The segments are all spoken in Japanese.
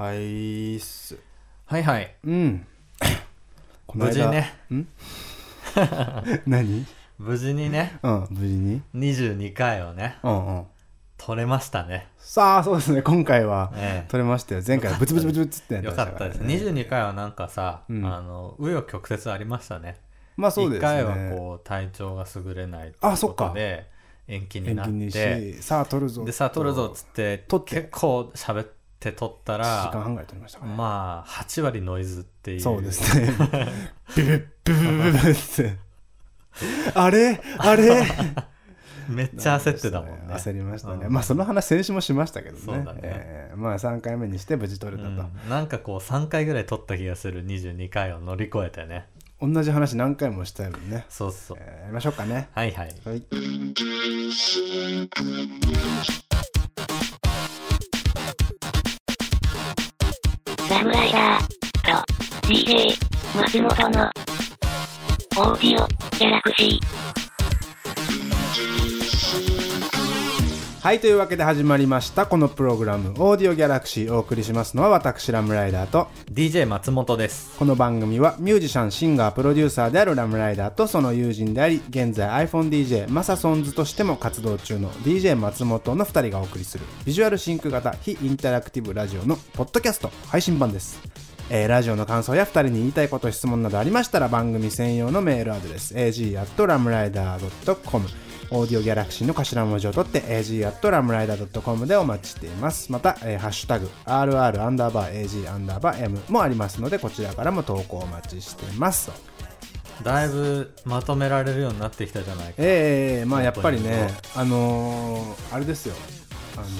はいっす。はいはい。うん。この無事ね。ん？何？無事にね、うん無事に？22回をね、うんうん。撮れましたね。さあそうですね。今回はえ撮れましたよ。前回はブツブツブツブツってやえ。よってまかったです。したからね22回はなんかさ、うん。あの、紆余曲折ありましたね。まあそうですね。1回はこう、体調が優れないといあそっか。とで、延期になっ延期にて、しさあ撮るぞ。でさあ撮るぞっつって、撮って。結構喋って撮った1時間ら、半ぐらい撮りましたかねまあ、8割ノイズっていう。そうですねビビッビビビビビってあれあれめっちゃ焦ってたもんね。焦りましたね、うんまあその話先週もしましたけどねそうだねえーまあ3回目にして無事撮れたと、うんなんかこう3回ぐらい撮った気がする22回を乗り越えてね同じ話何回もしたよね、そうそうえーやりましょうかねはいはいはいラムライダーと DJ 松本のオーディオギャラクシー。はいというわけで始まりましたこのプログラム「オーディオギャラクシー」お送りしますのは私ラムライダーと DJ 松本です。この番組はミュージシャンシンガープロデューサーであるラムライダーとその友人であり現在 iPhoneDJ マサソンズとしても活動中の DJ 松本の2人がお送りするビジュアルシンク型非インタラクティブラジオのポッドキャスト配信版です。えーラジオの感想や2人に言いたいこと質問などありましたら番組専用のメールアドレス ag.ramrider.com オーディオギャラクシーの頭文字を取って ag.ramrider.com でお待ちしています。また、えーハッシュタグ rr アンダーバー ag アンダーバー m もありますのでこちらからも投稿お待ちしています。だいぶまとめられるようになってきたじゃないか。ええまあやっぱりね本あのーあれですよ。あのー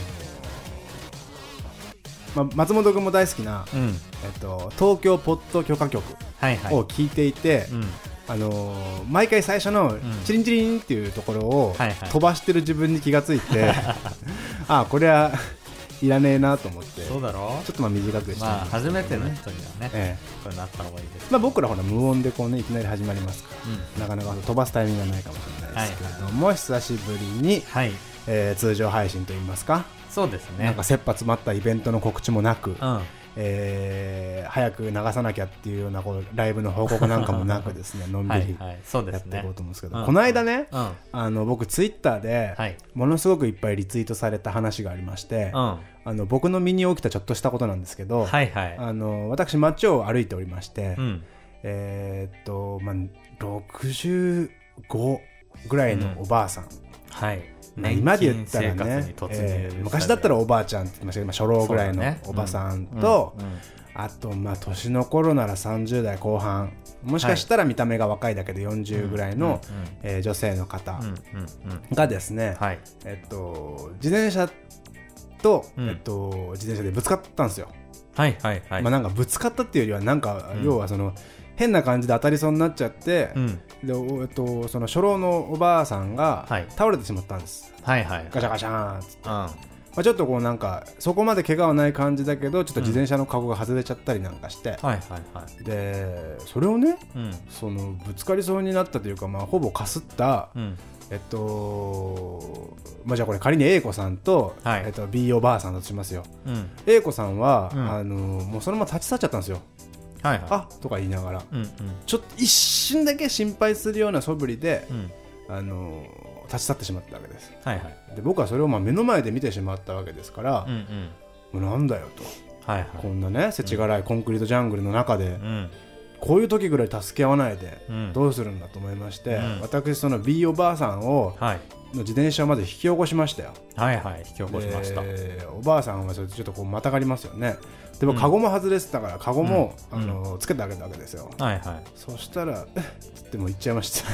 まあ、松本君も大好きな、うん。えっと、東京ポッド許可局はいはい。を聞いていて、うんあのー毎回最初のチリンチリンっていうところをはいはい。飛ばしてる自分に気がついて、あこれは いらねえなと思ってちょそうだろ？っとまあ短くしてまあ初めてのね、人にはねえこれなった方がいいです。えまあ、僕らほら無音でこう、ね、いきなり始まりますからうん。なかなか飛ばすタイミングがないかもしれないですけれども、久しぶりに、はい。えー通常配信といいますか、そうですね。なんか切羽詰まったイベントの告知もなく、うんえー早く流さなきゃっていうようなこうライブの報告なんかもなくですね のんびりやっていこうと思うんですけど、うん。この間ね、うん。あの僕ツイッターで、はい。ものすごくいっぱいリツイートされた話がありまして、うん。あの僕の身に起きたちょっとしたことなんですけど、はいはい。あの私街を歩いておりまして、うん。えーっと、まあ、65ぐらいのおばあさん、はい。まあ今で言年ったらねえー昔だったらおばあちゃんって言ってましたけど、まあ、初老ぐらいのおばさんと、うんうんあとまあ年の頃なら30代後半。もしかしたら見た目が若いだけで40ぐらいの、えー女性の方がですね、はい。えっと、自転車と、うん。えっと、自転車でぶつかったんですよ、はいはいはい。まあ、なんかぶつかったっていうよりはなんか、うん。要はその変な感じで当たりそうになっちゃって、うんでおえっと、その初老のおばあさんがはい。倒れてしまったんです、はいはいガシャガシャーンっつって、うん。まあ、ちょっとこうなんかそこまで怪我はない感じだけどちょっと自転車のカゴが外れちゃったりなんかして、はいはいはい。でそれをねうん。そのぶつかりそうになったというか、まあ、ほぼかすった、うん。えっとまあ、じゃあこれ仮に A 子さんと,、はい。えっと B おばあさんだとしますよ。うん。A 子さんは、うん。あのもうそのまま立ち去っちゃったんですよ、はいはい。あとか言いながら。うんうん。ちょっと一瞬だけ心配するような素振りで、うん。あの立ち去ってしまったわけです。はいはい。で僕はそれをまあ目の前で見てしまったわけですからうん、うん。もうなんだよと。はいはい。こんなね世知辛いコンクリートジャングルの中で、うん。こういう時ぐらい助け合わないでうん。どうするんだと思いまして、うん。私その B おばあさんをはいの自転車をまず引き起こしましたよ。はいはい引き起こしました。でおばあさんはちょっとちょっとこうまたがりますよね。でもカゴも外れてたからカゴも、うん。あのつけてあげたわけですよ、はいはい。そしたら「えっ」つってもう行っちゃいました。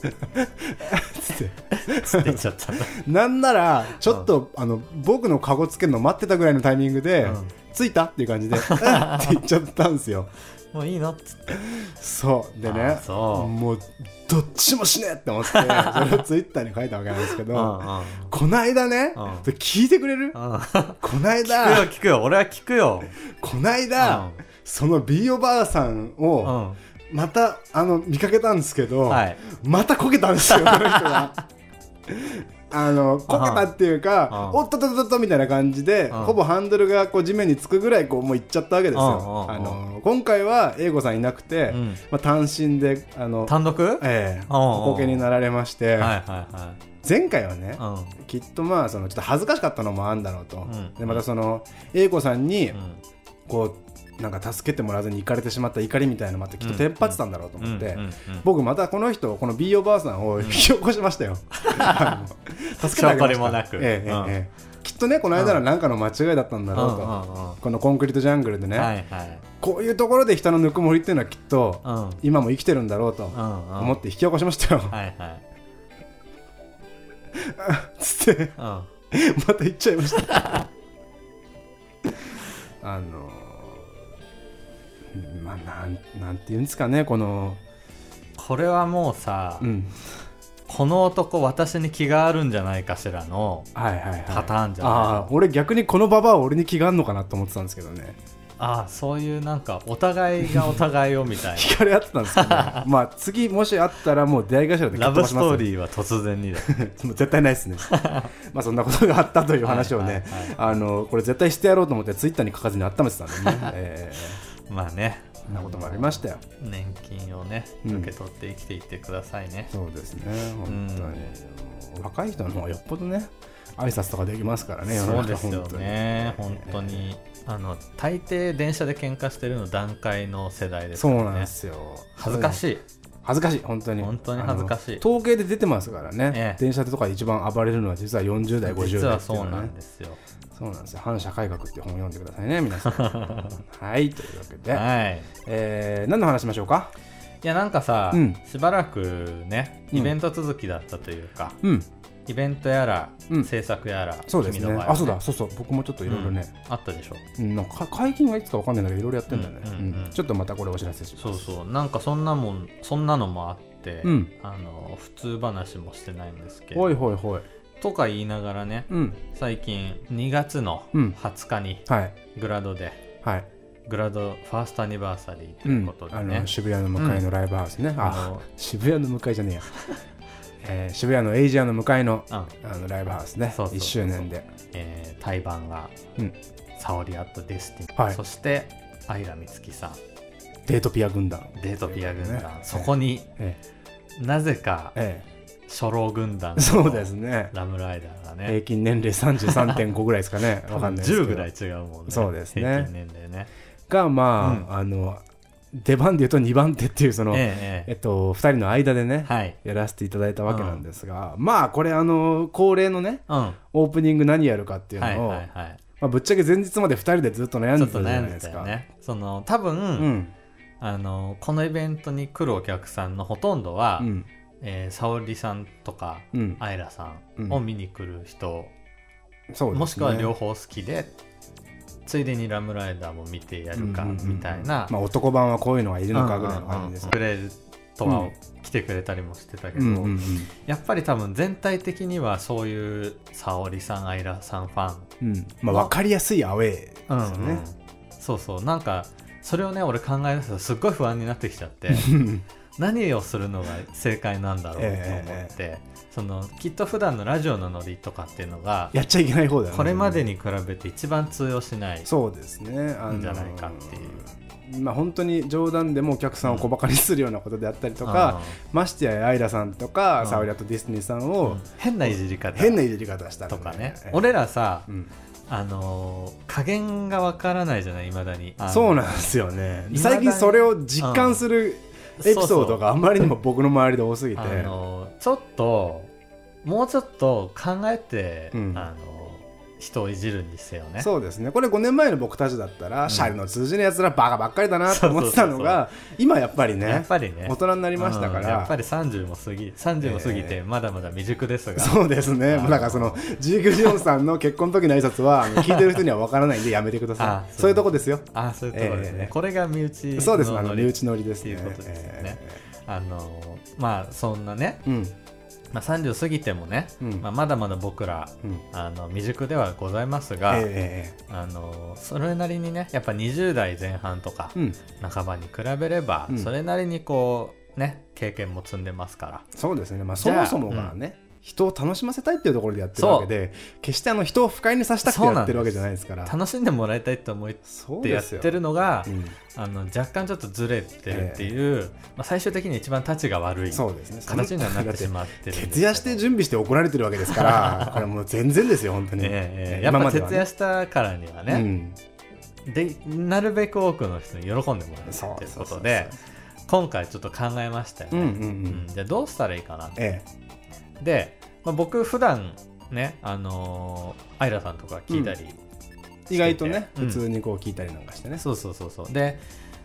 つって。なんならちょっと、あの僕のカゴつけるの待ってたぐらいのタイミングでうん「着いた?」っていう感じで「えっ」って言っちゃったんですよもういいのっつって。そう。でねもうどっちもしねえって思って それをツイッターに書いたわけなんですけうんどうん。こないだね聞いてくれる？うん。こない聞くよだ聞くよ。俺は聞くよ。こないだその B おばあさんうをん。またあの見かけたんですけどはい。またこけたんですよこの人が あのこけたっていうかうんおっとっとっとっとみたいな感じでんほぼハンドルがこう地面につくぐらいこうもう行っちゃったわけですよ。あの今回は英子さんいなくてうん。まあ単身であの単独？ええこけになられましてはいはいは前回はねいうん。きっとまあそのちょっと恥ずかしかったのもあんだろうと、ん。でまたその英子さんにうん。こうなんか助けてもらわずに行かれてしまった怒りみたいなのもあってきっとテンパってたんだろうと思って、僕またこの人この B おばあさんを引き起こしましたよ、助けてあげましたええええきっとねこの間の何かの間違いだったんだろうと、このコンクリートジャングルでね、はいはい。こういうところで人のぬくもりっていうのはきっと今も生きてるんだろうとうん思って引き起こしましたよ、はいはい。つってうん。また行っちゃいました。あのうんまあなんなんていうんですかねこの。これはもうさ、うん。この男私に気があるんじゃないかしらのはいはいはい。パターンじゃない？ああ俺逆にこのババアは俺に気があるのかなと思ってたんですけどね。ああそういうなんかお互いがお互いをみたい 惹かれ合ってたんですけど、ね、まあ次もしあったらもう出会い頭でなラブストーーリーは突然に 絶対ないですね。まあそんなことがあったという話をね、はいはいあのこれ絶対してやろうと思ってツイッターに書かずに温めてたんでね、え。まあねなこともありましたよ。年金をねうん。受け取って生きていってくださいね、そうですね本当に、若い人の方がよっぽどね挨拶とかできますからねそうですよね。本本当に。あの大抵電車で喧嘩してるの段階の世代ですそうからね。なんですよ。い恥ずかしい。恥ずかしい本当に。本当に恥ずかしい。統計で出てますからね、ええ。電車でとかで一番暴れるのは実は40代50代っていう実はそうなんですよそうなんですよ。反社会学って本を読んでくださいね皆さん。はいというわけで、はい。えー何の話しましょうか？いやなんかさ、うん。しばらくねうん。イベント続きだったというか、うん。イベントやら、うん。制作やらそうです君の場合はね。あそうだ。そうそう。僕もちょっといろいろね、うん。あったでしょ。うんなんか解禁はいつかわかんないんだけどいろいろやってんだよね、うんうんうん。うん。ちょっとまたこれお知らせします。そうそう。なんかそんなもんそんなのもあって、うん。あの普通話もしてないんですけど。ほいほいほいとか言いながらねうん。最近2月のうん。20日にはい。グラドで、はい。グラドファーストアニバーサリーとういうんことであね、の渋谷の向かいのライブハウスね、ああの渋谷の向かいじゃねえや、えー渋谷のエイジアの向かいのうん。あのライブハウスね。そうそうそう1周年で。えー、対バンが、うん。サオリアット・デスティニ、はい。そしてアイラ・ミツキさん。デートピア軍団。デートピア軍団、ねそこにえなぜかえ初老軍団えそうですね。ラムライダーがね。平均年齢33.5ぐらいですかね。わかんないですけど。10ぐらい違うもんね。そうですね。平均年齢ね。がまあ、あの出番でいうと2番手っていうその、ええええ。っと、2人の間でね、はい。やらせていただいたわけなんですが、まあこれあの恒例のねうん。はオープニング何やるかっていういはいのを、はい。まあ、ぶっちゃけ前日まで2人でずっと悩んでたじゃないですか。ね。その多分、うん。あのこのイベントに来るお客さんのほとんどは、うんえー、沙織さんとか、うん。アイラさうん。んを見に来る人、そうですね。もしくは両方好きでついでにラムライダーも見てやるかみたいな。まあ、男版はこういうのがいるのかぐらいの感じですね。くれるとは、うん。来てくれたりもしてたけど、やっぱり多分全体的にはそういう沙織さんアイラさんファンうん。まあ、分かりやすいアウェーですようんうん。ね。そうそう。なんかそれをね俺考え出すとすっごい不安になってきちゃって 何をするのが正解なんだろうと思って、そのきっと普段のラジオのノリとかっていうのがやっちゃいけない方だよね。これまでに比べて一番通用しないそうですね。んじゃないかっていう。まあ、本当に冗談でもお客さんを小バカにするようなことであったりとか、ましてやアイラさんとか、うんサウリアとディスニーさんうん。を、変ないじり方変ないじり方したらとかね。ええ俺らさ、うん。あのー加減がわからないじゃないいまだに。そうなんですよね。最近それを実感する エピソードがあまりにも僕の周りで多すぎて。あのーちょっともうちょっと考えて、うん。あのー人をいじるにせよね。そうですね。これ5年前の僕たちだったら、ん。シャレの通じるやつらバカばっかりだなと思ってたのが今やっぱりねやっぱりね。大人になりましたから、うん。やっぱり30も過ぎ30も過ぎてまだまだ未熟ですが、そうですね、あのもうなんかそのジーク・ジオンさんの結婚の時の挨拶は 聞いてる人には分からないんでやめてくださあいそういうとこですよ。あそういうところですね、ええこれが身内のそうですあの身内乗りですね。っていうことですよね。えあのーまあそんなね、えうんまあ、30過ぎてもね、うん。まあ、まだまだ僕らうん。あの未熟ではございますが、ええあのそれなりにねやっぱ20代前半とか半ばに比べれば、うん。それなりにこうね経験も積んでますから。そうですね。まあそもそもがね、人を楽しませたいっていうところでやってるわけで決してあの人を不快にさせたくてやってるわけじゃないですから。楽しんでもらいたいと思ってやってるのが、うん。あの若干ちょっとずれてるっていう、まあ、最終的に一番たちが悪いそうですね。形にはなってしまってる徹夜して準備して怒られてるわけですから これもう全然ですよ本当に、ええやっぱ徹夜したからにはね、うん。でなるべく多くの人に喜んでもらいたいということで今回ちょっと考えましたよね、うんうんうん。うん。じゃあどうしたらいいかなって。えで、まあ、僕普段ねあのーアイラさんとか聞いたり、え意外とね、うん。普通にこう聞いたりなんかしてね、そうそうそうそう。で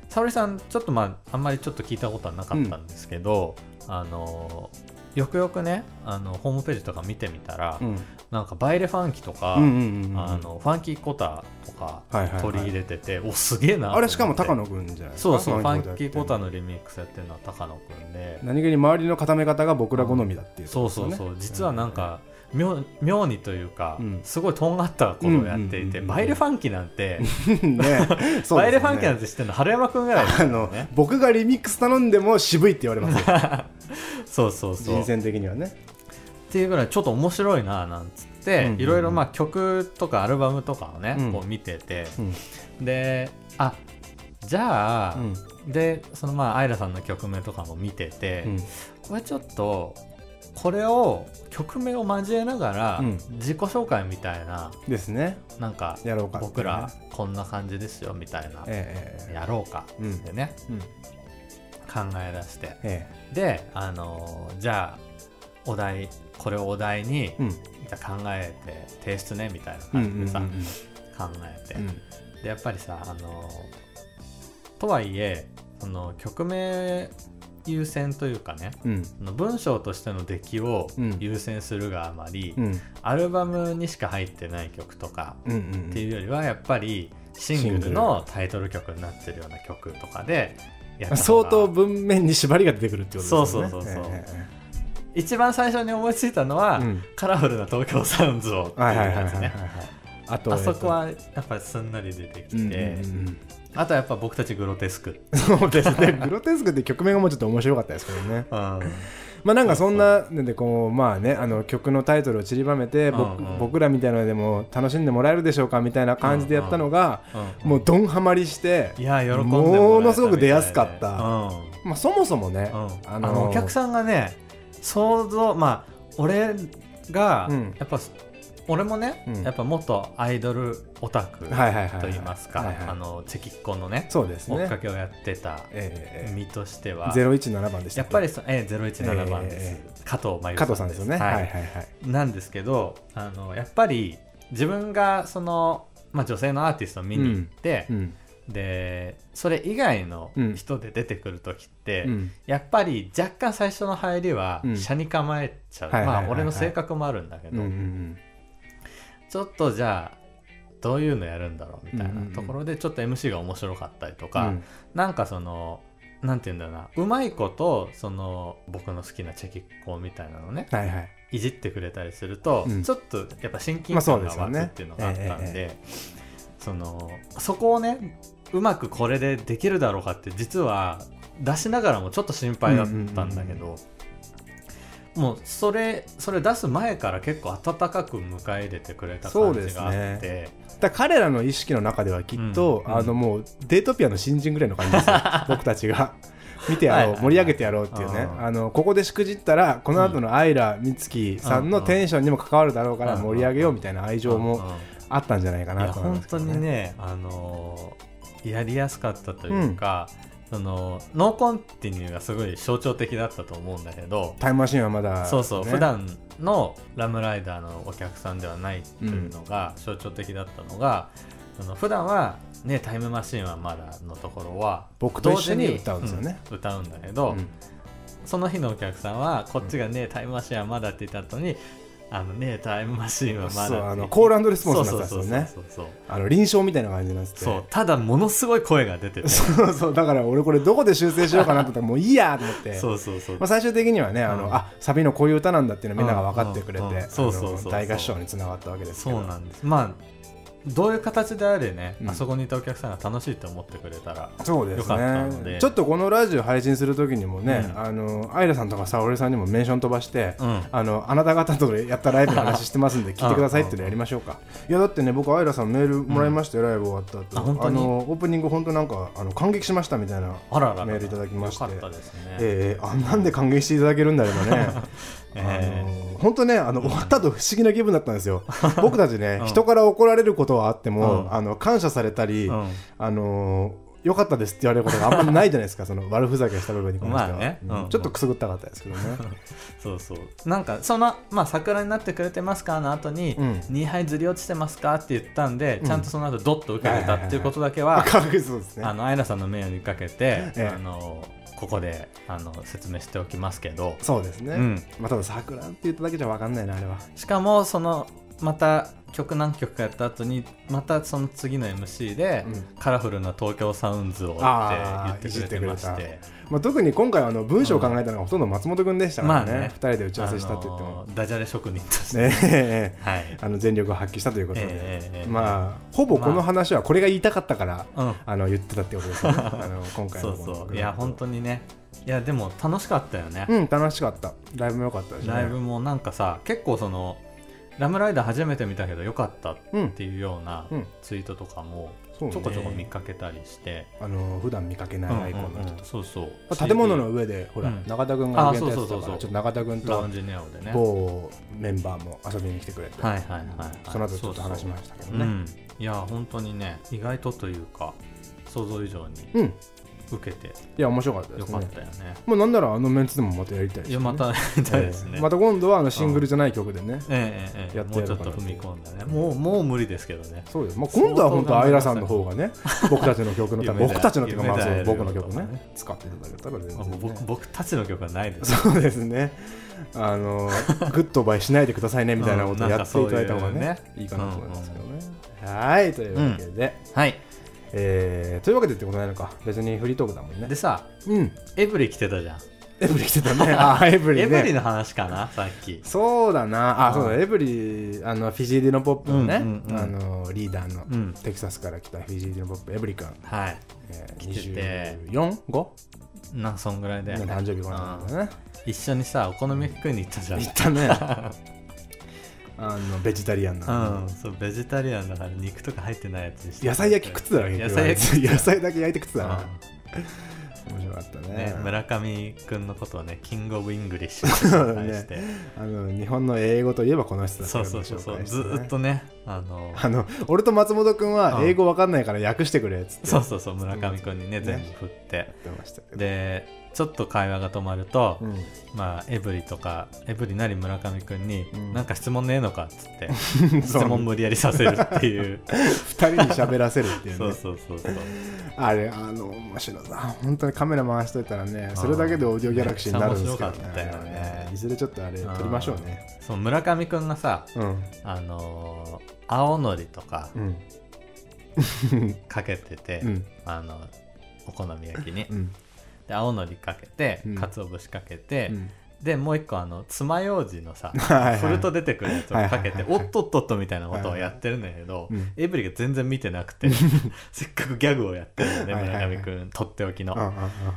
沙織さんちょっとまああんまりちょっと聞いたことはなかったんですけど、あのーよくよくねあのホームページとか見てみたら、うん。なんかバイレファンキとか、うんうんうんうん。あのファンキーコタとかはいはいはい。取り入れてて、おすげえなあれしかも高野くんじゃないですか？そうそうファンキーコタののリミックスやってるのは高野くんで。何気に周りの固め方が僕ら好みだっていうね、そうそうそう。実はなんか妙妙にというか、うん。すごいとんがったことをやっていて、バイレファンキなんて、ねね。バイレファンキなんて知ってるの春山くんぐらいですあの、僕がリミックス頼んでも渋いって言われますよ。そうそうそう。人選的にはね。っていうぐらいちょっと面白いななんつって、いろいろまあ曲とかアルバムとかをね、うん。こう見てて。うん。であじゃあ、うん。でそのまあアイラさんの曲名とかも見てて、うん。これちょっとこれを曲名を交えながら、うん。自己紹介みたいなですね。なんかやろうかっていうね。僕らこんな感じですよみたいな、えええやろうかってねうん。考え出して。えであのーじゃあお題これをお題に、じゃあ考えて提出ねみたいなうんうんうん感じでさ、考えて、うん。でやっぱりさあのーとはいえその曲名優先というかねうん。文章としての出来をうん。優先するがあまり、うん。アルバムにしか入ってない曲とかっていうよりはやっぱりシングルのタイトル曲になってるような曲とかで相が当文面に縛りが出てくるってことですよね。そうそうそうそうええ一番最初に思いついたのは、うん。カラフルな東京サウンズをっていうやつね。あそこはやっぱりすんなり出てきて、うんうんうん あとはやっぱ僕たちグロテスク、そうですね。グロテスクって曲名がもうちょっと面白かったですけどね。うん、まあなんかそんなのでこうまあねあの曲のタイトルを散りばめて僕うんうん。僕らみたいなのでも楽しんでもらえるでしょうかみたいな感じでやったのがもうドンハマりしていや喜んでものすごく出やすかった。うん。まあそもそもねうん。ああののお客さんがね想像まあ俺が、うん。やっぱ俺もね、うん。やっぱ元アイドルオタクはいはいますか、あのチェキッコのねそうですね。追っかけをやってたええ身としては、017番でしたやっぱりそ、えー、017番です、え加藤真由加藤さんですよね。ははいいはいはい。なんですけどあのやっぱり自分がその、まあ、女性のアーティストを見に行って、うん。でそれ以外のうん。人で出てくる時って、うん。やっぱり若干最初の入りはうん。車に構えちゃう、まあ俺の性格もあるんだけど、うんうんちょっとじゃあどういうのやるんだろうみたいなうんうんうん。ところでちょっと MC が面白かったりとうか、ん。なんかそのなんて言うんだろうなうまいことその僕の好きなチェキッコみたいなのねはいはい。いじってくれたりすると、うん。ちょっとやっぱ親近感が湧くっていうのがあったんで,、えそのそこをねうまくこれでできるだろうかって実は出しながらもちょっと心配だったんだけど、もうそれそれ出す前から結構温かく迎え入れてくれた感じがあっそうでて、だから彼らの意識の中ではきっと、うん。うん。あのもうデートピアの新人ぐらいの感じですよ。僕たちが。見てやろう、盛り上げてやろうっていうね。うんあのここでしくじったらこの後のアイラ美月さんのテンションにも関わるだろうからうん盛り上げようみたいな愛情もうんうん。あったんじゃないかなと思いま本当すけどにね、あのーやりやすかったというか、そのノーコンティニューがすごい象徴的だったと思うんだけど、タイムマシンはまだ、そうそう、ね。普段のラムライダーのお客さんではないというのが象徴的だったのが、その普段はねタイムマシンはまだのところは僕と一緒に歌うんですよね、うん歌うんだけど、うん。その日のお客さんはこっちがね、タイムマシンはまだって言った後にあのねタイムマシンはまそうあのコールレスポンスになってたんですよね。そうそうそうそうあの臨床みたいな感じになっててそうただものすごい声が出てて。そうそうだから俺これどこで修正しようかなって言ったらもういいやと思って。そうそうそう。まあ、最終的にはねあの、うん。あサビのこういう歌なんだっていうのみんなが分かってくれて、うんうんうん。あのそうそうそう。大合唱につながったわけですけど。そうなんです。まあどういう形であれね、うん。あそこにいたお客さんが楽しいと思ってくれたらそうですよかったのねで。ちょっとこのラジオ配信する時にもね、うん。あのアイラさんとか沙織さんにもメンション飛ばして、うん。あのあなた方とやったライブの話してますんで 聞いてくださいってのやりましょうか。いやだってね僕アイラさんメールもらいましたよ、ライブ終わった後。あ本当に？のオープニング本当なんかあの感激しましたみたいなあらららメールいただきまして。よかったですね、えー、あなんで感激していただけるんだろうね 本当ねあの終わった後不思議な気分だったんですよ。僕たちね、うん。人から怒られることはあっても、うん。あの感謝されたり、うん。あのー良かったですって言われることがあんまりないじゃないですか その悪ふざけした部分に関しては、まあね。ちょっとくすぐったかったですけどね、そうそう。なんかその「まあ、桜になってくれてますか?」の後にうん「2杯ずり落ちてますか?」って言ったんで、うん。ちゃんとその後ドッと受けてたっていうことだけあは確実そうですねあのアイラさんの名誉にかけて、ええ。あのここであの説明しておきますけど、そうですね、うん。まあただ桜って言っただけじゃ分かんないなあれは。しかもそのまた曲何曲かやった後にまたその次の MC で、うん。カラフルな東京サウンズをって言ってくれてまして。てまあ、特に今回あの文章を考えたのがほとんど松本君でしたからね,、まあね。2人で打ち合わせしたって言っても、ダジャレ職人として、はい。あの全力を発揮したということで、まあほぼこの話はこれが言いたかったから、うん。あの言ってたってことですね。あの今回のそうそう。いや本当にね。いやでも楽しかったよね、うん楽しかった。ライブも良かったし、ね、ライブもなんかさ結構そのラムライダー初めて見たけどよかったっうん。ていうようなうん。ツイートとかもちょこちょこ見かけたりして、あの普段見かけないアイコンの人うんうんうん。とそうそう。か建物の上でほら、うん。中田君がイベントやっ中田君とラウンジネオでね。某メンバーも遊びに来てくれて、はいはいはい、はい、その後ちょっと話しましたけどね。うん、いや本当にね意外とというか想像以上にうん、受けて。いや面白かったでよすね。かったよね。もうなんならあのメンツでもまたやりたいし、ね、いやまたやりたいですね、ええまた今度はあのシングルじゃない曲でね、ええええやってもうちょっと踏み込んだね。もうもう無理ですけどね。そうです、まあ、今度は本当アイラさんの方がね僕たちの曲の 夢で僕たちのっていうかまあそう僕の曲ねね使っていただけたら全然ね。僕僕たちの曲はないですそうですね。あのグッドバイしないでくださいねみたいなことをやっていただいた方がね,、うんういうねいいかなと思いますけどね、はいというわけで、はいえーというわけでってことないのか。別にフリートークだもんね。でさうん。エブリ来てたじゃん。エブリ来てたね。あエブリね。エブリの話かなさっき。そうだな。あ、うん。そうだエブリあのフィジーディのポップのね、うんうんうん。あのリーダーの、うん。テキサスから来たフィジーディのポップエブリ君、はい。えー、来てて。24?5? なそんぐらいだよね。誕生日このなんだね。一緒にさお好み焼き食いに行ったじゃん。言ったね あのベジタリアンなの。うん、そうベジタリアンだから肉とか入ってないやつにして。野菜焼き食ってたら野菜焼き。野菜だけ焼いて食ってたなう面白かったね。んね、村上くんのことをねキングオブイングリッシュ して、あの日本の英語といえばこの人だそうそうそうそう、ずーっとねあのあの俺と松本君はうん。英語わかんないから訳してくれっつって。そうそうそう村上くんにねね。全部振って。でちょっと会話が止まると、うん。まあエブリとかエブリなり村上くんに、うん。なんか質問ねえのかっつって 質問無理やりさせるっていう。二人に喋らせるっていうそうねそうそうそう。あれあの面白いな。本当にカメラ回しといたらねそれだけでオーディオギャラクシーになるんですけどめっちゃ面白かったよね。いずれちょっとあれ撮りましょうね。そう村上くんがさうん。あのー青のりとかうん。かけてて、うん。あのお好み焼きに、うんで青のりかけてうん。鰹節かけて、うん。でもう一個あの爪楊枝のさ フルト出てくるやつをかけておっとっとっとみたいなことをやってるんだけどうん。エブリが全然見てなくて せっかくギャグをやってるのね村上くんとっておきの。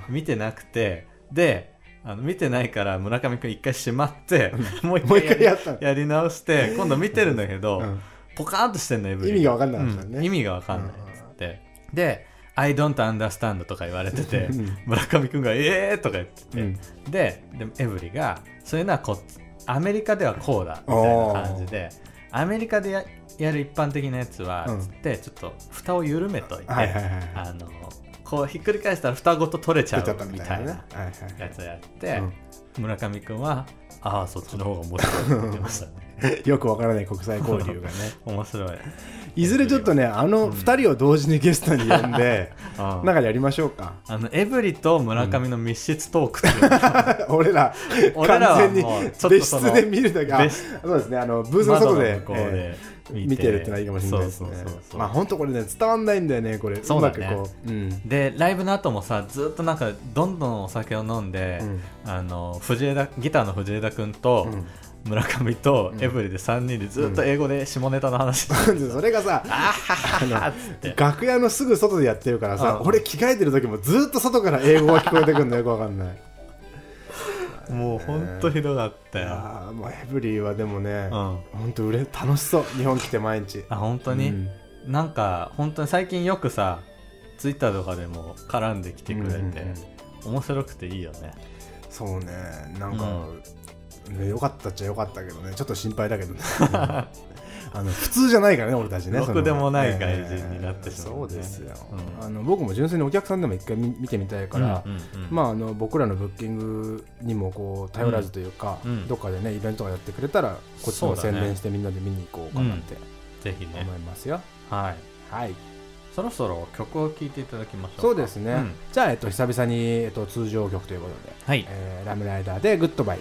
見てなくてであの見てないから村上くん一回しまってもう一回ややり直して今度見てるんだけど、うん。ポカーンとしてんのエブリ意味が分かんなかったね。うん。意味が分かんないっつって。で「I don't understand」とか言われててうん。村上くんが「えー!」とか言ってて、うん。ででエブリが「そういうのはこアメリカではこうだ」みたいな感じで。アメリカでややる一般的なやつは、うん。つってちょっと蓋を緩めといて、はいはいはいあのこうひっくり返したら蓋ごと取れちゃうみみたいなやつをやって、うん。村上くんは「ああそっちの方が面白い」って言ってましたね よくわからない国際交流がね。面白い、いずれちょっとねあの二人を同時にゲストに呼んで うんなんかやりましょうか。あのエブリと村上の密室トークっていう。俺ら俺らは完全に別室で見るだけそうですねあのブースの外で窓の向こうで見て。るってのはいいかもしれないですね。まあ本当これね伝わんないんだよねこれ。そうだね。くこう。うん。でライブの後もさずっとなんかどんどんお酒を飲んで、うん。あの藤枝ギターの藤枝君と、うん村上とエブリで3人でずっと英語で下ネタの話。それがさあの楽屋のすぐ外でやってるからさ、うん。俺着替えてる時もずっと外から英語が聞こえてくるのよくわかんない。もうほんとひどかったよ、もうエブリィはでもね、うん、ほんとうれ楽しそう。日本来て毎日。あ本当に、うん。なんか本当に最近よくさツイッターとかでも絡んできてくれて、面白くていいよね。そうね。なんか、ねよかったっちゃよかったけどね。ちょっと心配だけどね。あの普通じゃないからね俺たちね。ろくでもない外人になってしまうね。そうですよ、うん。あの僕も純粋にお客さんでも一回見見てみたいから、うんうんうん。まあ、あの僕らのブッキングにもこう頼らずというか、うんどっかでねイベントがやってくれたらこっちも宣伝してみんなで見に行こうかなってぜひね思いますよ、はい。はい。そろそろ曲を聴いていただきましょうか。そうですね、ん。じゃあ、えっと、久々に、えっと、通常曲ということで、はい。えーラムライダーでグッドバイ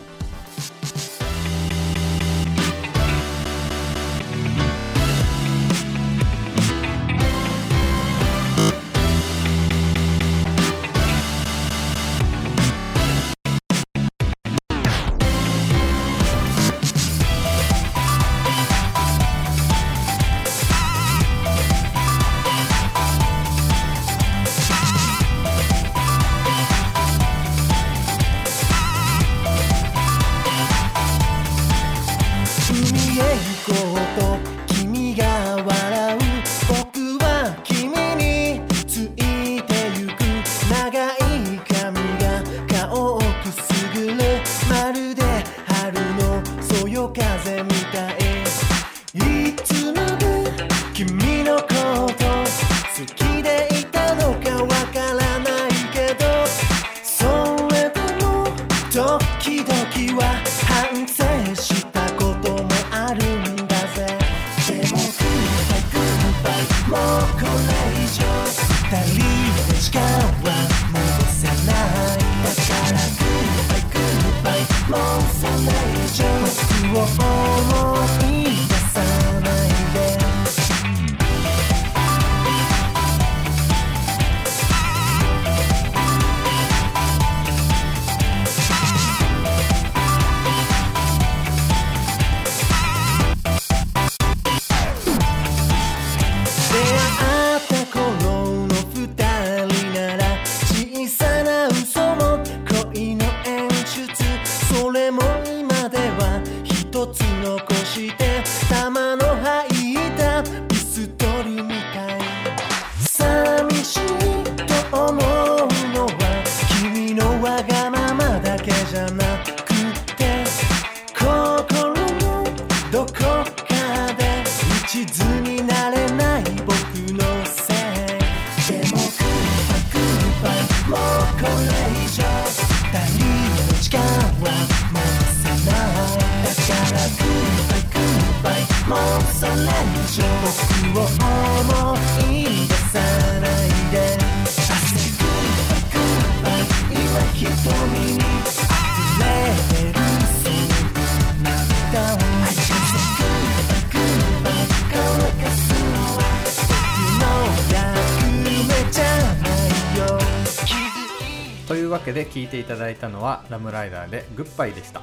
いていただいたのはラムライダーでグッバイでした、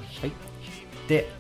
で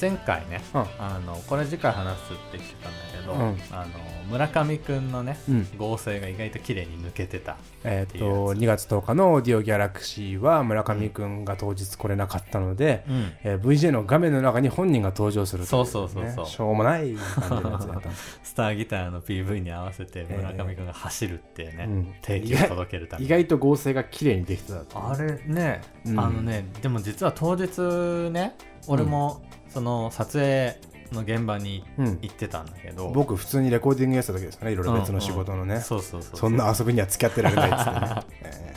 前回ね、うん。あのこれ次回話すって言ってたんだけど、うん。あの村上くんのね、うん。合成が意外と綺麗に抜けてたえっ、と2月10日のオーディオギャラクシーは村上くんが当日来れなかったので、うん。えー VJ の画面の中に本人が登場するねそうそうそうそう。しょうもない感じのやつだったんです。スターギターの PV に合わせて村上くんが走るっていうね、うん。定期を届けるため意に外と合成が綺麗にできてたとあれね、うん。あのねでも実は当日ね俺もその撮影の現場にうん。行ってたんだけど、僕普通にレコーディングやってた時ですかねいろいろ別の仕事のね、うん。うんそうそうそう。そんな遊びには付き合ってられないっつってね、え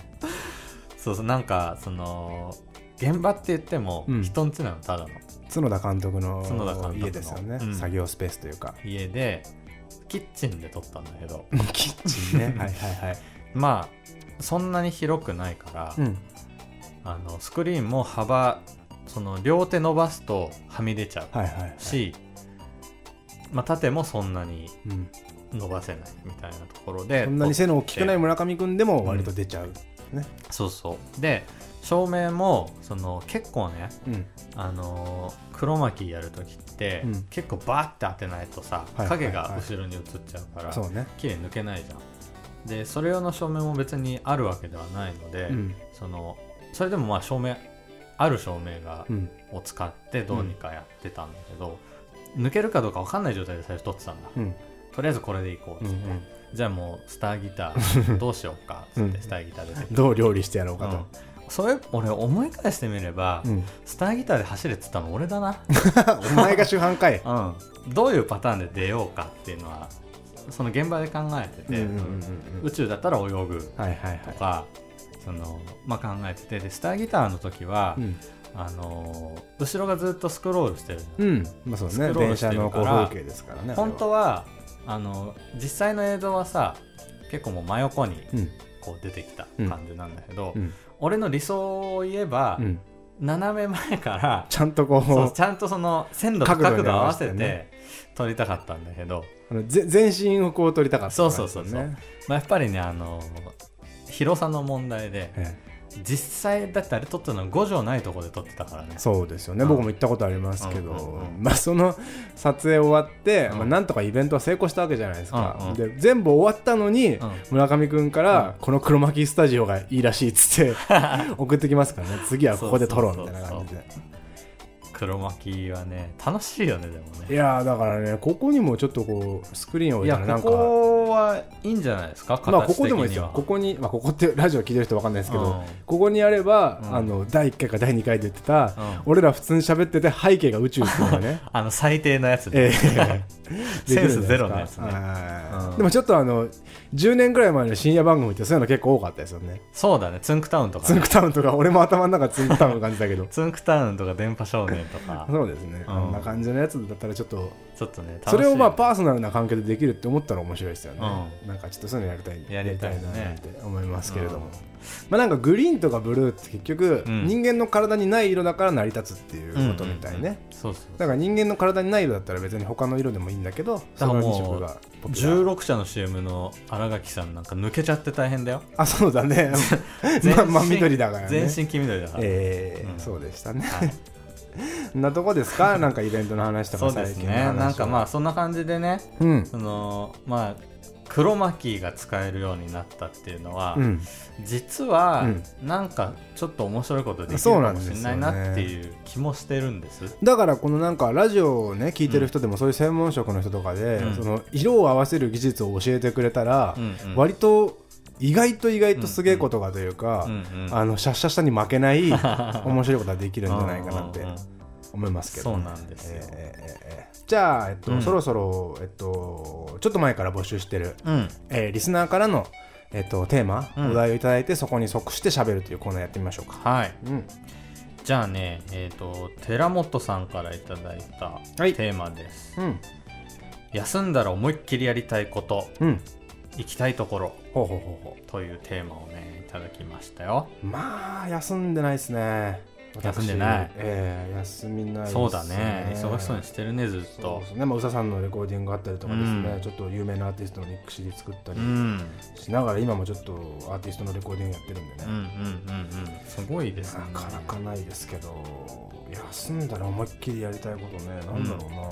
そうそう。なんかその現場って言ってもうん。人んちなのただの。ー角田監督の角田監督の家ですよね、うん。作業スペースというか。家でキッチンで撮ったんだけど。キッチンね。はいはいはい。まあそんなに広くないから、うん。あのスクリーンも幅その両手伸ばすとはみ出ちゃうはいはいはい。し、まあ、縦もそんなにうん。伸ばせないみたいなところでそんなに背の大きくない村上君でも割と出ちゃう、ね。そうそう。で照明もその結構ねうん。あのー黒巻きやるときって、うん。結構バーって当てないとさ、はいはい。影が後ろに映っちゃうから、そうね。綺麗に抜けないじゃん。でそれ用の照明も別にあるわけではないので、うん。そのそれでもまあ照明ある照明が、うん。を使ってどうにかやってたんだけど、抜けるかどうか分かんない状態で最初撮ってたんだ、うん。とりあえずこれでいこうっつって、うんうん。じゃあもうスターギター どうしようかっつっうん。てスターギター出てきて、どう料理してやろうかと。うん。それ俺思い返してみれば、うん。スターギターで走れっつったの俺だな、お前が主犯かい。うん、どういうパターンで出ようかっていうのはその現場で考えてて、うんうんうん。うん。宇宙だったら泳ぐはいはいはい。とか、そのまあ、考えてて。でスターギターの時は、うん。あのー後ろがずっとスクロールしてるうん。まあそうね。スクロール電してるから車のこう風景ですからね本当はあの実際の映像はさ結構もう真横にうん。こう出てきた感じなんだけど、うん。俺の理想を言えば、うん。斜め前からちゃんとこうちゃんとその線路と角度合わせせて撮りたかったんだけど、全身をこう撮りたかったそうそうそうそう、ねまあ、やっぱりねあの広さの問題でえ実際だってあれ撮ったの5畳ないとこで撮ってたからね。えそうですよね。うん。僕も行ったことありますけど。うんうんうんまあその撮影終わってうん。まあなんとかイベントは成功したわけじゃないですか。うんうん。で全部終わったのにうん。村上くんからこの黒巻スタジオがいいらしいっつって 送ってきますからね。次はここで撮ろうみたいな感じで黒巻きはね楽しいよねでもいねやーだからねここにもちょっとこうスクリーンを置いやこいたらなんか。こはいいんじゃないですか？形的には、まあここでもいいですよ。ここにまあここってラジオ聞いてる人わかんないですけど、うん。ここにやれば、うん。あの第1回か第2回で言ってた、うん。俺ら普通に喋ってて背景が宇宙っていうのがね。あの最低なやつで、ええ。センスゼロのやつね。でもちょっとあの10年ぐらい前の深夜番組ってそういうの結構多かったですよね。そうだね。ツンクタウンとかね、ツンクタウンとか俺も頭の中ツンクタウンの感じだけど。ツンクタウンとか電波少年とか。そうですね、うん。あんな感じのやつだったらちょっとちょっとねそれをまあパーソナルな関係でできるって思ったら面白いですよね、うなんかちょっとそういうのやりたいやりたいね。ななんて思いますけれども、まあなんかグリーンとかブルーって結局、うん。人間の体にない色だから成り立つっていうことみたいね、だから人間の体にない色だったら別に他の色でもいいんだけどその2色がポピュラー。16社の CM の新垣さんなんか抜けちゃって大変だよ。あそうだね。全まあまあ緑だからね。全身黄緑だから、えーうん。そうでしたね、はいなとこですか？なんかイベントの話とかそうですね。なんかまああそんな感じでね。うん。そのまあ黒巻が使えるようになったっていうのは、うん。実は、うなんかちょっと面白いことできるそうかもなんですよねしれないなっていう気もしてるんです。だからこのなんかラジオをね聞いてる人でもそういう専門職の人とかで、うん。その色を合わせる技術を教えてくれたら、うんうん。割と意外と意外とすげえことがというか、あのシャッシャッシャに負けない 面白いことができるんじゃないかなって思いますけど、そうなんですよ。えー。じゃあ、えっとうん。そろそろ、えっと、ちょっと前から募集してる、うん。えーリスナーからの、えっと、テーマ、うん。お題をいただいてそこに即して喋るというコーナーやってみましょうか。はい。うん。じゃあねえっ、と寺本さんからいただいたはい。テーマです、うん。休んだら思いっきりやりたいこと。うん、行きたいところほうほうほうほというテーマをねいただきましたよ。うまあ休んでないですね。私休んでない。ええ休みないですそうだね。忙しそうにしてるねずっそうとですね、まあ、宇佐さんのレコーディングがあったりとかですね、うん。ちょっと有名なアーティストのミック CD 作ったりうん。しながら今もちょっとアーティストのレコーディングやってるんでね、うんうんうんうん。すごいですね。なかなかないですけど休んだら思いっきりやりたいことねなんだろうな、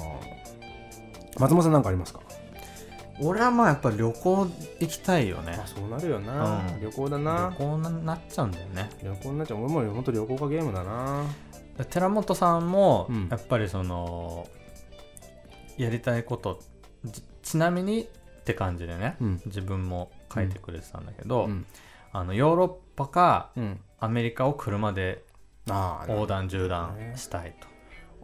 松本さんなんかありますか？俺はまあやっぱ旅行行きたいよね。あそうなるよな、うん。旅行だな。旅行になっちゃうんだよね。旅行になっちゃう。俺も本当旅行かゲームだな。寺本さんもうん。やっぱりその、やりたいことちちなみにって感じでね、うん。自分も書いてくれてたんだけど、うん、あのヨーロッパかうん、アメリカを車でああ横断縦断したいと、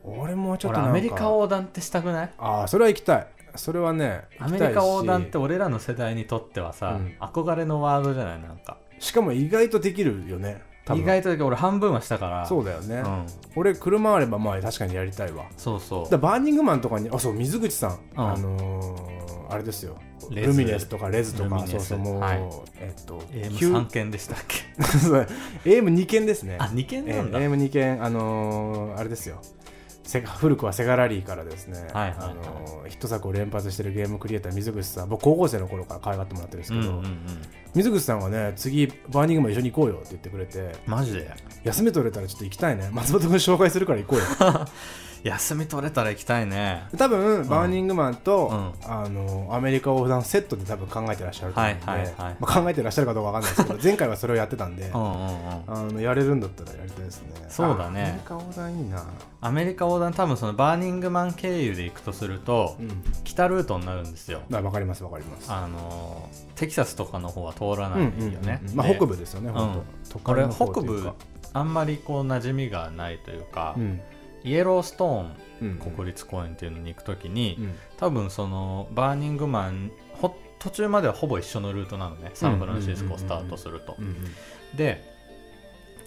俺もちょっとなんアメリカ横断ってしたくない？ああそれは行きたいそれはねアメリカ横断って俺らの世代にとってはさ、うん。憧れのワードじゃないなんか。しかも意外とできるよね意外とだけど俺半分はしたから。そうだよね、うん、俺車あればまあ確かにやりたいわ。そうそう。だバーニングマンとかにあそう水口さん、うん。あのーあれですよ。ルミネスとかレズとか。そうそうもう、はい。えっと AM3 件でしたっけ？AM2 件ですね。あ2件なんだ、えー AM2 件あのーあれですよ古くはセガラリーからですね、はいはいはい。あのーヒット作を連発してるゲームクリエイター水口さん僕高校生の頃から可愛がってもらってるんですけど、うんうんうん。水口さんがね次バーニングマン一緒に行こうよって言ってくれてマジで？休み取れたらちょっと行きたいね。松本君紹介するから行こうよ。休み取れたら行きたいね。多分バーニングマンと、うあのアメリカ横断セットで多分考えてらっしゃると思うんで、はいはいはい。まあ、考えてらっしゃるかどうかわかんないですけど 前回はそれをやってたんで、うんうんうん。あのやれるんだったらやりたいですね。そうだね。あアメリカ横断いいなアメリカ横断多分そのバーニングマン経由で行くとすると、うん。北ルートになるんですよ。あわかりますわかります。あのテキサスとかの方は通らないよね、うんうんうん。うんまあで北部ですよね、ん。本当。これ北部かあんまりこう馴染みがないというか、うん。イエローストーンうん。国立公園っていうのに行くときに、うん。多分そのバーニングマンほ途中まではほぼ一緒のルートなのね。サンフランシスコスタートすると。うんうん。で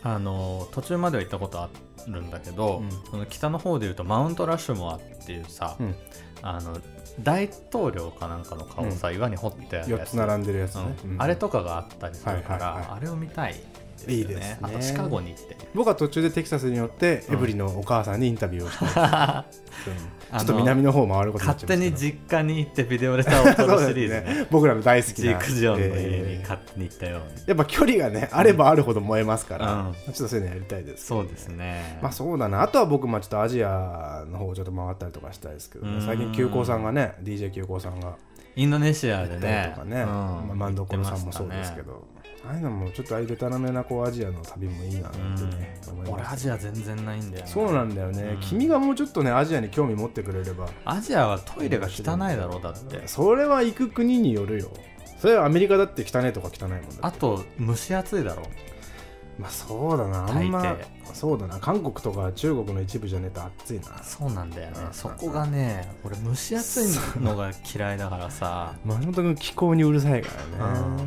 あの途中までは行ったことあるんだけど、うん。その北の方でいうとマウントラッシュモアっていうさ、うん。あの大統領かなんかの顔をさ、岩に彫ってある4やつ。つ並んでるやつね、うん。あれとかがあったりするから、はいはいはい。あれを見たいですよね。いいですね。あとシカゴに行って。僕は途中でテキサスによってエブリのお母さんにインタビューをした、うん。ちょっと南の方回ることになっ勝ちゃいます。けど手に実家に行ってビデオレターを撮るシリーズね。ね。僕らの大好きな。ジーク・ジョンの家にえー勝手に行ったように、やっぱ距離がねあればあるほど燃えますから、うん。ちょっとそういうのやりたいですそうですね、まあそうだな。あとは僕まあちょっとアジアの方をちょっと回ったりとかしたいですけどね、うん。最近急行さんがね DJ 急行さんがインドネシアでね。ね、うん。まあ、マンドコロさんもそうですけど、ああいうのもちょっとああいうデタラメなこうアジアの旅もいいなってね、うん。思います。俺アジア全然ないんだよなそうなんだよね、うん。君がもうちょっとねアジアに興味持ってくれれば。アジアはトイレが汚いだろうだって。それは行く国によるよ。それはアメリカだって汚いとか汚いもんだあと蒸し暑いだろまあそうだなあんまそうだな。韓国とか中国の一部じゃねえと暑いな。そうなんだよね。うん。そこがね俺蒸し暑いのが嫌いだからさ。松本君気候にうるさいからね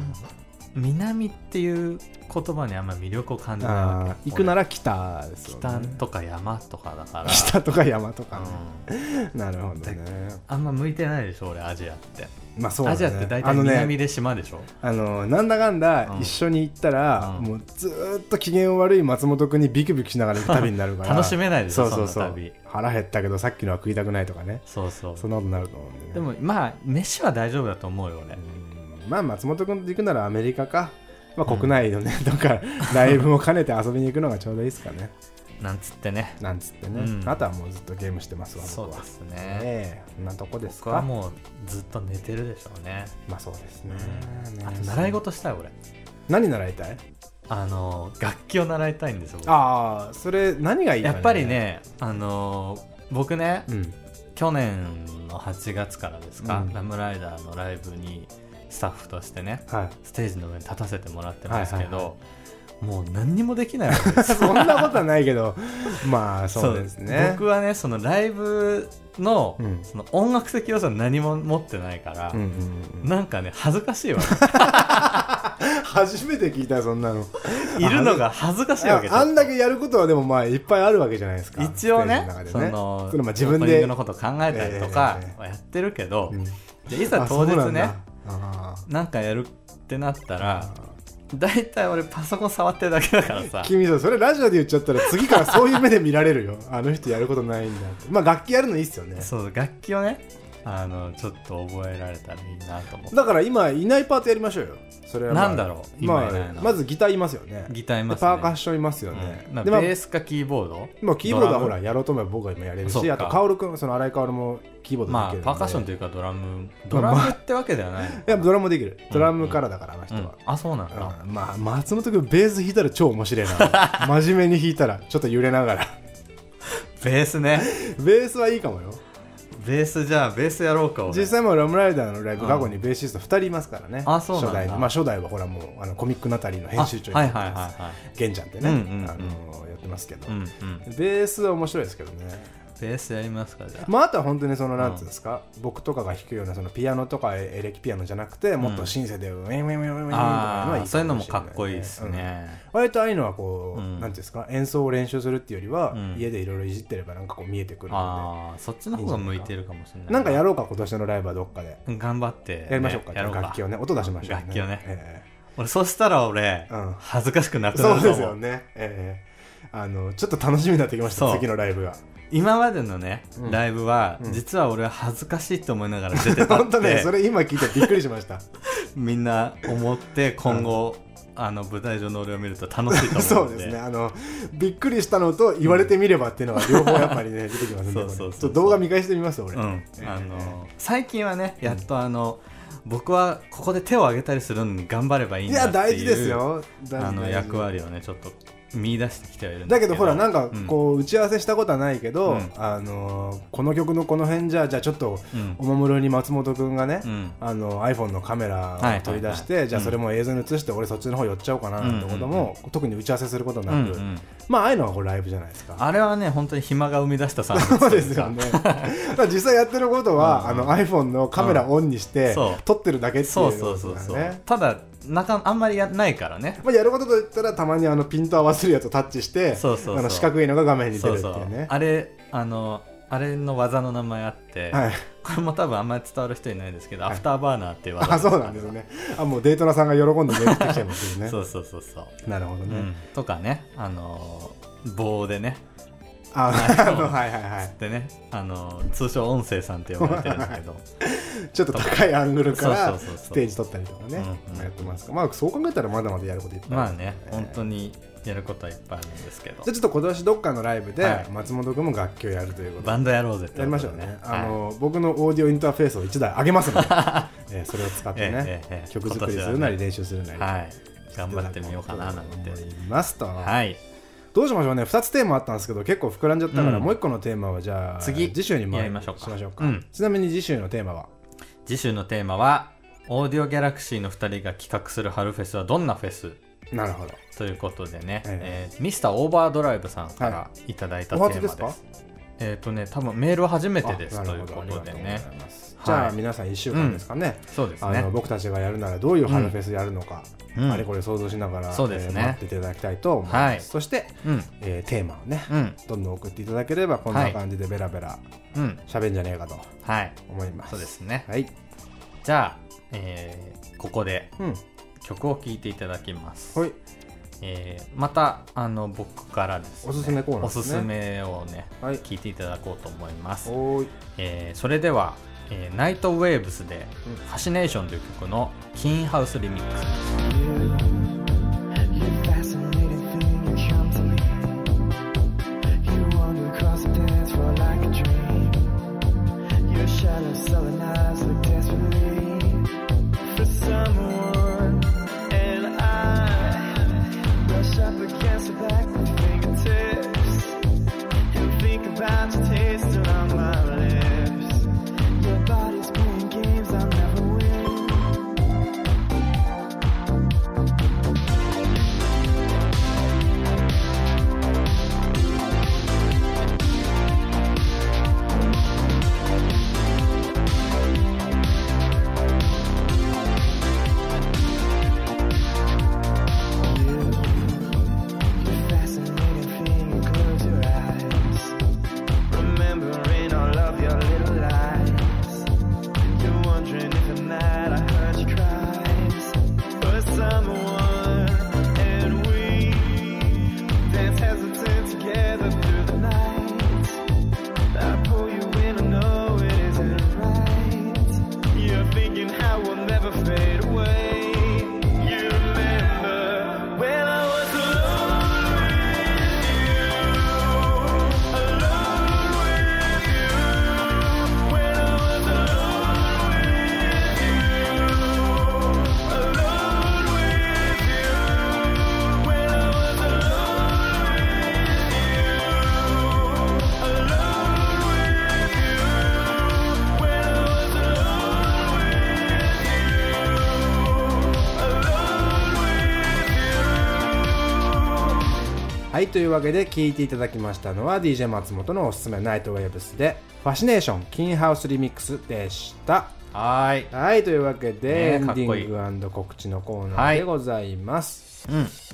南っていう言葉にあんま魅力を感じないわあけー行くなら北ですよね。北とか山とかだから。北とか山とかうね、ん。なるほどね。あんま向いてないでしょ俺アジアって、まあそうだね。アジアって大体あのね南で島でしょ、あのなんだかんだうん。一緒に行ったら、うん。もうずーっと機嫌悪い松本君にビクビクしながら行く旅になるから。楽しめないでしょそうそうそう。腹減ったけどさっきのは食いたくないとかね。そうそう。そんなことになると思うんでね。でもまあ飯は大丈夫だと思うよ俺、うんまあ松本君と行くならアメリカか、まあ、国内のね、とかライブも兼ねて遊びに行くのがちょうどいいですかね。なんつってね。なんつってね、うん。あとはもうずっとゲームしてますわ僕は。そうですね。ええ。こんなとこですか？僕はもうずっと寝てるでしょうね。まあそうですね。あとね習い事したい俺。何習いたい？あの楽器を習いたいんですよ僕。ああそれ何がいいか、やっぱりねあの僕ねうん。去年の8月からですか、うん。ラムライダーのライブにスタッフとしてねはい。ステージの上に立たせてもらってますけど、はいはいもう何にもできないわけですそんなことはないけど まあそうですね。僕はねそのライブの,、うん。その音楽的要素は何も持ってないから、うんうんうんなんかね恥ずかしいわ 初めて聞いたよそんなの。けいるのが恥ずかしいわけああんだけやることはでもまあいっぱいあるわけじゃないですか。一応ねね。そのそれまあ自分オープニンでグのこと考えたりとかやってるけど、うん。でいざあ当日そうなんだ。ねあなんかやるってなったー。ら大体俺パソコン触ってるだけだからさ。君さそれラジオで言っちゃったら次からそういう目で見られるよ。あの人やることないんだって。まあ楽器やるのいいっすよね。そう楽器をねあのちょっと覚えられたらいいなと思って。だから今いないパートやりましょうよ。それは、まあ、なんだろう？今まいないの？あ、まずギターいますよね。ギターいますでねパーカッションいますよね、うん、ベースかキーボード？まあ、キーボードはほらやろうと思えば僕が今やれるしあと薫君その新井薫もキーボードできるまあパーカッションというかドラム。ドラムってわけではないのいやドラムもできる。ドラムからだから、あの人うん。は、あそうなんだ、うん。まあ松本君ベース弾いたら超面白いな。真面目に弾いたらちょっと揺れながら。ベースね。ベースはいいかもよベースじゃあベースやろうか俺実際もラムライダーのライブうん。過去にベーシスト2人いますからね。初代にまあ初代はほらもうあのコミックナタリーの編集長あはいはいはいはい。玄ちゃんってね、うんうんうん。あのやってますけど、うんうん。ベースは面白いですけどねベースやりますかじゃあ。まあ、あとは本当にそのなんていうんですか、僕とかが弾くようなそのピアノとかエレキピアノじゃなくてもっとシンセでウィンウィンウィンウィンウィンとかのはいいああそういうのもかっこいいですうんね、割とああいうのはこう、うんなんていうんですか演奏を練習するっていうよりは、うん家でいろいろいじってればなんかこう見えてくるのああそっちの方が向いてるかもしれないでなんかやろうか今年のライブはどっかで頑張ってね、やりましょうか,、うか楽器をね音出しましょう、楽器をねえ俺そしたら俺、うん恥ずかしくなくなると思うですよねええあのちょっと楽しみになってきました次のライブが今までのね、うん。ライブは、うん。実は俺は恥ずかしいと思いながら出てたって。本当ねそれ今聞いてびっくりしました。みんな思って今後、あの舞台上の俺を見ると楽しいとそ思うので。うですね。あのびっくりしたのと言われてみればっていうのが両方やっぱりね出てきますねそうそうそう動画見返してみます俺、うん。えーあの最近はねやっとあの、僕はここで手を挙げたりするのに頑張ればいいいんだっていうや大事ですよ。あの役割をねちょっと見出してきてはいるんですだけどほらなんかうん。こう打ち合わせしたことはないけど、うん。あのーこの曲のこの辺じゃじゃあちょっとうん。おもむろに松本くんがね、うん。あの iPhone のカメラを取り出して、じゃあそれも映像に映して俺そっちの方寄っちゃおうかななんてことも、特に打ち合わせすることなく、まあああいうのがこれライブじゃないですか。あれはね本当に暇が生み出したサービスそうですよね。実際やってることは、うん。あの iPhone のカメラオンにして、撮ってるだけっていうそうのそうそうそう、ね。ただなかあんまりやないからねまあ、やることといったらたまにあのピント合わせるやつをタッチしてそうそうそうあの四角いのが画面に出るっていそうそううね。あれあのあれの技の名前あって、はい、これも多分あんまり伝わる人いないですけど、はいアフターバーナーっていう技あそうなんですね。あもうデートナさんが喜んでメールしてきちゃいますよね。そうそうそうそう、なるほどね。うんとかねあのー棒でねあはいはいはい。でねあのー通称音声さんって呼ばれてるんだけど。ちょっと高いアングルからステージ撮ったりとかね、やってますか。まあそう考えたらまだまだやることいっぱいまある。ねえー本当にやることはいっぱいあるんですけど。じゃあちょっと今年どっかのライブではい。松本君も楽器をやるということで。バンドやろうぜってやりましょうね、あの僕のオーディオインターフェースを1台上げますので、えーそれを使ってね、曲作りするなり練習するなり、はい、はい、頑張ってみようかななんて。思いますと、はいどうしましょうね。2つテーマあったんですけど結構膨らんじゃったから、うん。もう1個のテーマはじゃあ次次週に回やりましょうか。しましょうか、うん。ちなみに次週のテーマは？次週のテーマはオーディオギャラクシーの2人が企画する春フェスはどんなフェス？なるほど。ということでね、ええーミスターオーバードライブさんからはいただいたテーマです,、お初ですか？えっ、とね多分メールは初めてです。あというこなるほどありがとでねとうございますじゃあ皆さん1週間ですかね、そうですね。あの僕たちがやるならどういう春フェスやるのか、うん。あれこれ想像しながら、そうですね。えー待っていただきたいと思います、はい。そして、うん。えーテーマをね、うん。どんどん送っていただければこんな感じでベラベラうん。喋んじゃねえかとはい。思います。そうですね。はい、じゃあ、えーここでうん。曲を聴いていただきます、はい。えーまたあの僕からです、ね、おすすめコーナーね。おすすめをねはい。聞いていただこうと思います、えーそれでは、えーナイトウェーブスで「ファシネーション」という曲の「キーンハウスリミックス」ですというわけで聴いていただきましたのは DJ 松本のおすすめナイトウェーブスで「ファシネーションキンハウスリミックス」でした。はーい。はいというわけで、ねエンディング告知のコーナーはいでございます、うん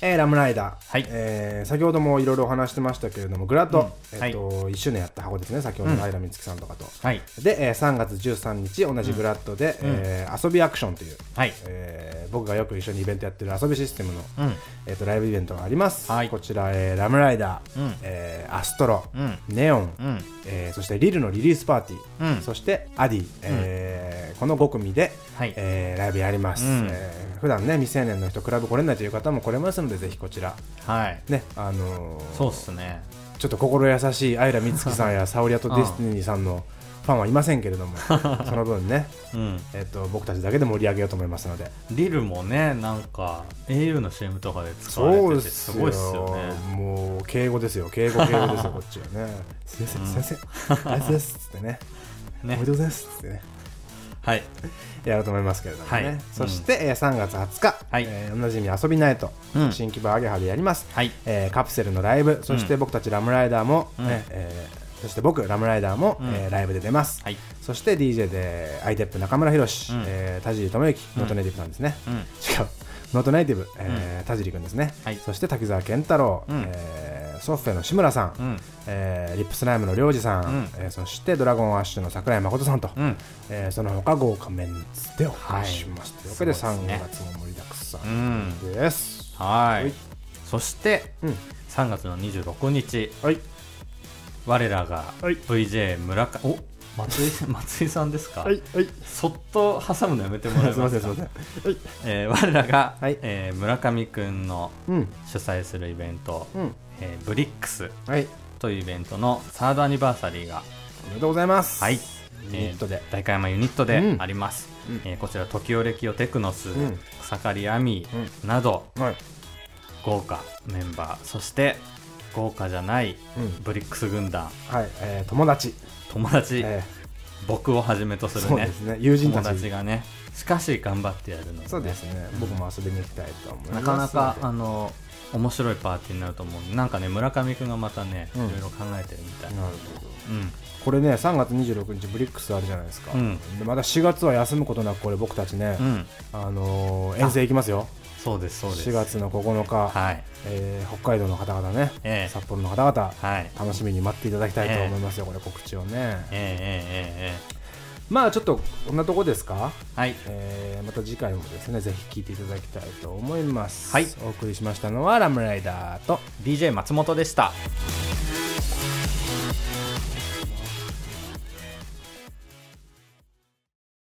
えーラムライダー、はい。えー先ほどもいろいろお話してましたけれどもグラッド、うん。えっと1周年やった箱ですね先ほどの平美月さんとかと、はい。で、えー3月13日同じグラッドで、えー遊びアクションという、はい。えー僕がよく一緒にイベントやってる遊びシステムの、うん。えー、とライブイベントがあります、はい。こちら、えー RAM RIDER、うん。えーアストロ、うん。ネオン、うん。えーそしてリルのリリースパーティー、うん。そしてアディ、えーこの5組で、はい。えーライブやります、うん。えー普段ね未成年の人クラブ来れないという方も来れますのでぜひこちら。はい。ねあのーそうっすね。ちょっと心優しいアイラミツキさんや Saori@destiny さんのファンはいませんけれどもその分ね、うん。えっと僕たちだけで盛り上げようと思いますので。リルもねなんか au の CM とかで使われそうてですよ。てすごいっすよね。もう敬語ですよ。敬語敬語ですよこっちはね。先生、うん。先生ありがとうございますっつってね。おめねでとうございますっつってねはい。やろうと思いますけれどもね、はい。そして、えー3月20日、はい。えーおなじみ ASOBINITE、うん。新木場 ageHa でやります、はい。えー capsule のライブ。そして僕たち RAM RIDER も、うん。ねえーそして僕 RAM RIDER も、うん。えーライブで出ます、はい。そして DJ でアイデップ中村宏、うん。えー田尻智之うん。ノートネイティブなんですね、うん。違うノートネイティブ、えー田尻くんですね、はい。そして滝沢健太郎、うん。えーソッフェの志村さん、うん。えーリップスライムの良二さん、うん。えーそしてドラゴンアッシュの桜井誠さんと、うん。えーその他豪華メンツでお送りします、というわけで3そうですね。月も盛りだくさうんんです、はい。はい。そしてうん。3月の26日はい。我らがはい。VJ 村上お松井 松井さんですか、はいはい。そっと挟むのやめてもらえまますか すいません。はい。えー我らが、はい。えー村上くんのうん。主催するイベント、うんえーブリックスはい。というイベントのサードアニバーサリーが、おめでとうございます。はい。ユニットで、代官山ユニットでうん。あります、うん。えーこちら時オレキオテクノス、うん。草刈亜美などはい。豪華メンバーそして豪華じゃないうん。ブリックス軍団はい、えー友達、友達、え僕をはじめとすーるねすね。友人た友ち達がねしかし頑張ってやるのでね、そうですね、僕も遊びに行きたいと思います。なかなかあのの面白いパーティーになると思う。なんかね村上くんがまたね、うん。いろいろ考えてるみたい。なるほど。うん。これね3月26日ブリックスあるじゃないですか、うん。でまた4月は休むことなくこれ僕たちね、うん。あのー遠征行きますよ。そうですそうです。4月の9日、はい。えー北海道の方々ね、ええ。札幌の方々はい。楽しみに待っていただきたいと思いますよ、これ告知をね。ええええええまあちょっとこんなとこですか、はい。えーまた次回もですねぜひ聞いていただきたいと思います。はい。お送りしましたのはラムライダーと DJ 松本でした「